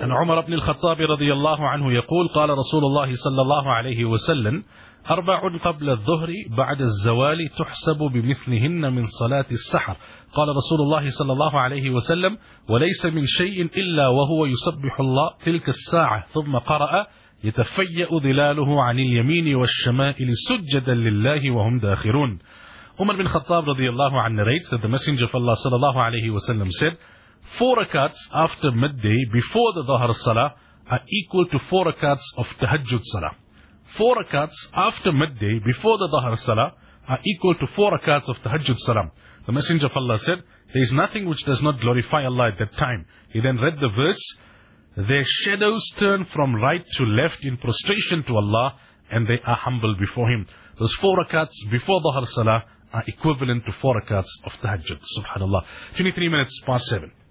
عن عمر بن الخطاب رضي الله عنه يقول قال رسول الله صلى الله عليه وسلم أربع قبل الظهر بعد الزوال تحسب بمثلهن من صلاة السحر. قال رسول الله صلى الله عليه وسلم وليس من شيء إلا وهو يسبح الله تلك الساعة ثم قرأ يتفيأ ظلاله عن اليمين والشمائل سجدا لله وهم داخرون. Umar bin Khattab radiallahu anhu narrates that the Messenger of Allah sallallahu alayhi wasallam said, four rakats after midday before the Dhahar Salah are equal to four rakats of Tahajjud Salah. Four rakats after midday before the Dhahar Salah are equal to four rakats of Tahajjud Salah. The Messenger of Allah said, there is nothing which does not glorify Allah at that time. He then read the verse, their shadows turn from right to left in prostration to Allah and they are humble before Him. Those four rakats before Dhahar Salah are equivalent to four rakats of tahajjud. Subhanallah. 23 minutes past 7.